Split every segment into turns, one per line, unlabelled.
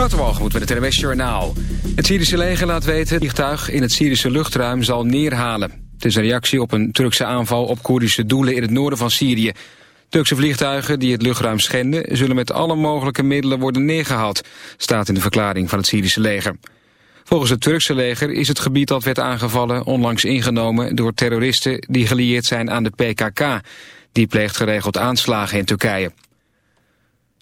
Waterwalgemoed met het NWS Journaal. Het Syrische leger laat weten het vliegtuig in het Syrische luchtruim zal neerhalen. Het is een reactie op een Turkse aanval op Koerdische doelen in het noorden van Syrië. Turkse vliegtuigen die het luchtruim schenden... zullen met alle mogelijke middelen worden neergehaald... staat in de verklaring van het Syrische leger. Volgens het Turkse leger is het gebied dat werd aangevallen... onlangs ingenomen door terroristen die gelieerd zijn aan de PKK. Die pleegt geregeld aanslagen in Turkije.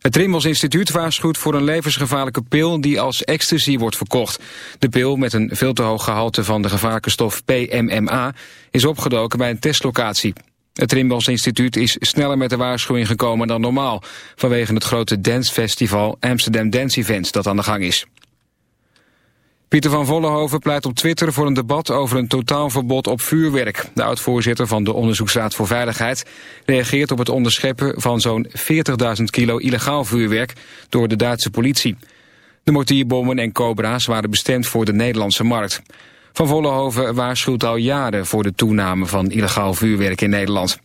Het Trimbos Instituut waarschuwt voor een levensgevaarlijke pil die als ecstasy wordt verkocht. De pil met een veel te hoog gehalte van de gevaarlijke stof PMMA is opgedoken bij een testlocatie. Het Trimbos Instituut is sneller met de waarschuwing gekomen dan normaal... vanwege het grote dancefestival Amsterdam Dance Event dat aan de gang is. Pieter van Vollenhoven pleit op Twitter voor een debat over een totaalverbod op vuurwerk. De oud-voorzitter van de Onderzoeksraad voor Veiligheid reageert op het onderscheppen van zo'n 40.000 kilo illegaal vuurwerk door de Duitse politie. De mortierbommen en cobra's waren bestemd voor de Nederlandse markt. Van Vollenhoven waarschuwt al jaren voor de toename van illegaal vuurwerk in Nederland.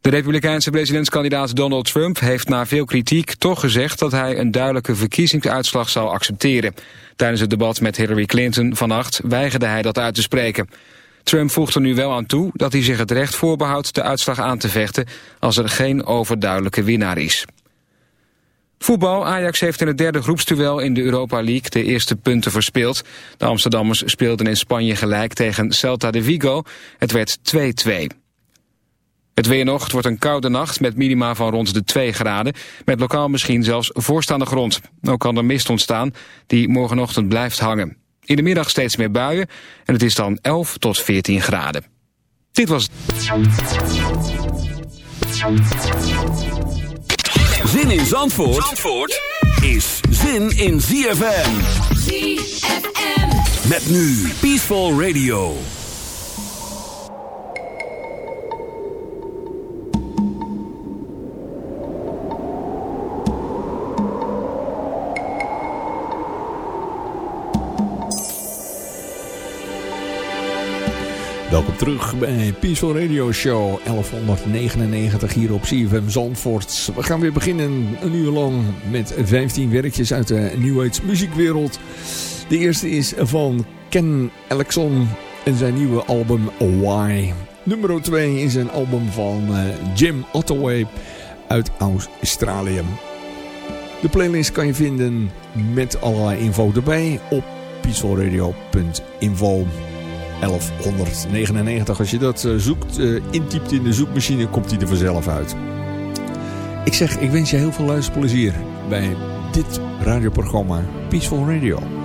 De republikeinse presidentskandidaat Donald Trump heeft na veel kritiek toch gezegd dat hij een duidelijke verkiezingsuitslag zal accepteren. Tijdens het debat met Hillary Clinton vannacht weigerde hij dat uit te spreken. Trump voegt er nu wel aan toe dat hij zich het recht voorbehoudt de uitslag aan te vechten als er geen overduidelijke winnaar is. Voetbal. Ajax heeft in het derde groepstuel in de Europa League de eerste punten verspeeld. De Amsterdammers speelden in Spanje gelijk tegen Celta de Vigo. Het werd 2-2. Het weer nog, wordt een koude nacht met minima van rond de 2 graden. Met lokaal misschien zelfs voorstaande grond. Ook kan er mist ontstaan die morgenochtend blijft hangen. In de middag steeds meer buien en het is dan 11 tot 14 graden. Dit was...
Zin in Zandvoort, Zandvoort is zin in ZFM.
ZFM.
Met nu Peaceful Radio.
Terug bij Peaceful Radio Show 1199 hier op CFM Zandvoort. We gaan weer beginnen een uur lang met 15 werkjes uit de New muziekwereld. De eerste is van Ken Alexon en zijn nieuwe album Why. Nummer 2 is een album van eh, Jim Ottaway uit Australië. De playlist kan je vinden met allerlei info erbij op peacefulradio.info. 1199. Als je dat eh, zoekt, uh, intypt in de zoekmachine, komt hij er vanzelf uit. Ik zeg, ik wens je heel veel luisterplezier bij dit radioprogramma Peaceful Radio.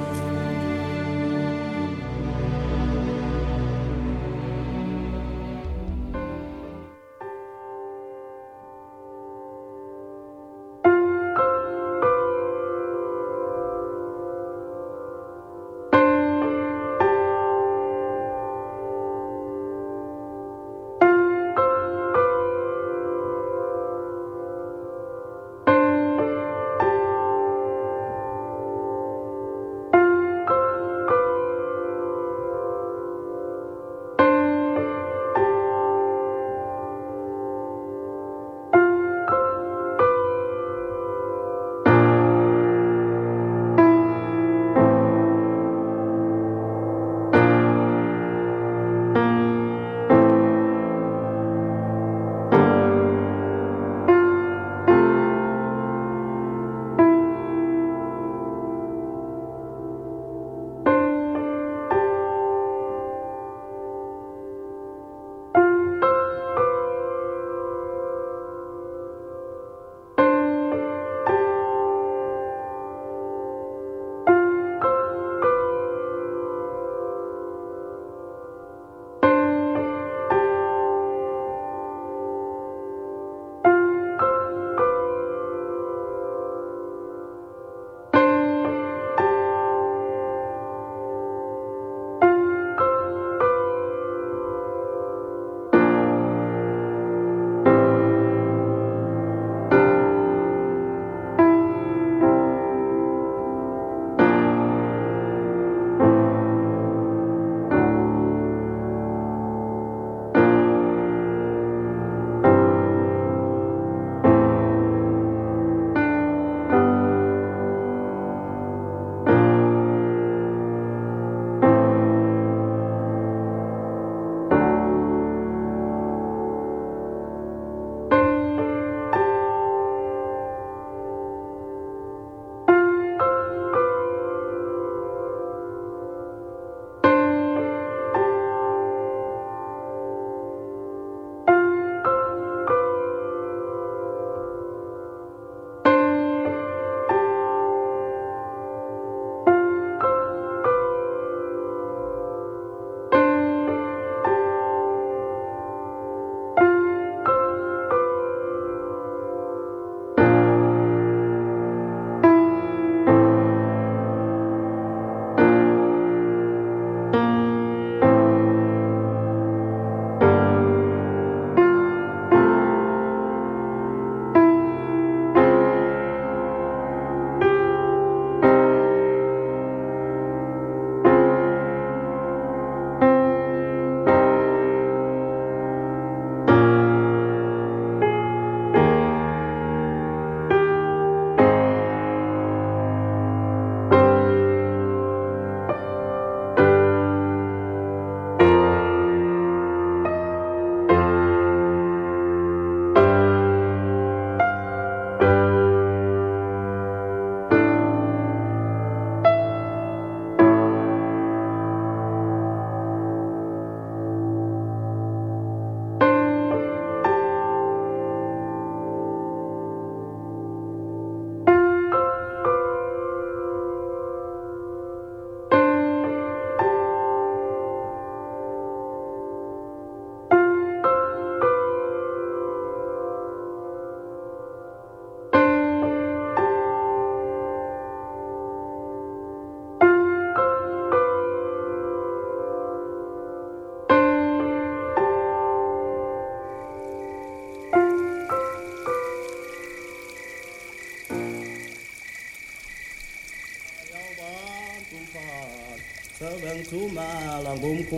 walituma langu mkuu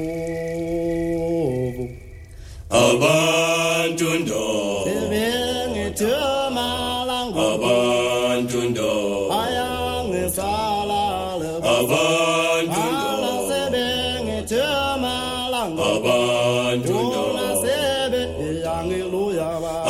abantu ndo. Bebengituma langu abantu ndo. Ayangisalale abantu ndo. sebengituma langu abantu ndo. Nasebe yangiluya abantu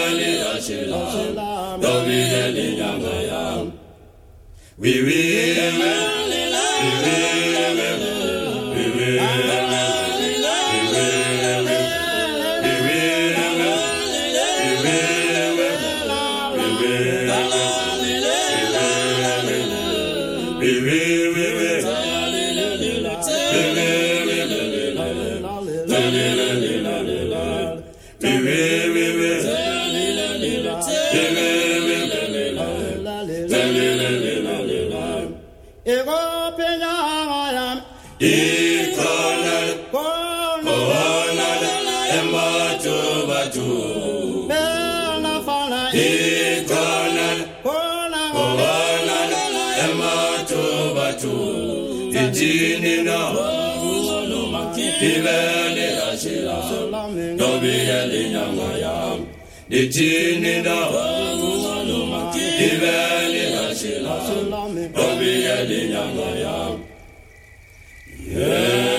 Amen. Yeah.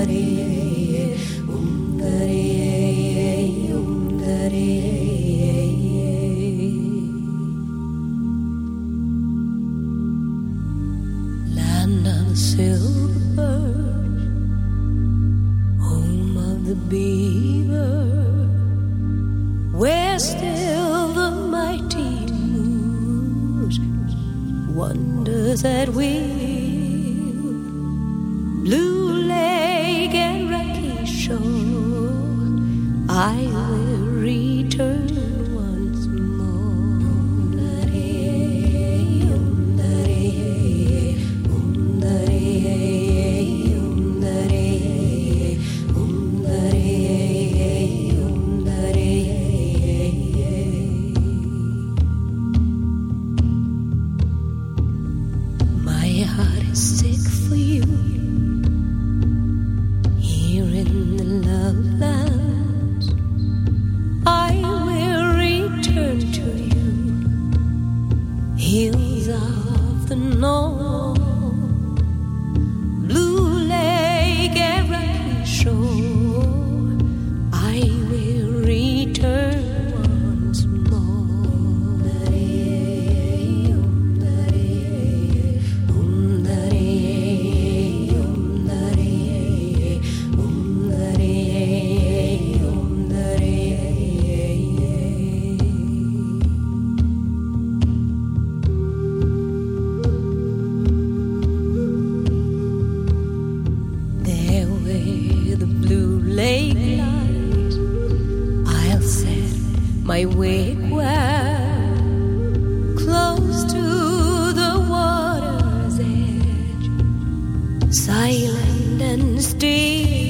somebody my wigwam close to the water's edge, silent and
still.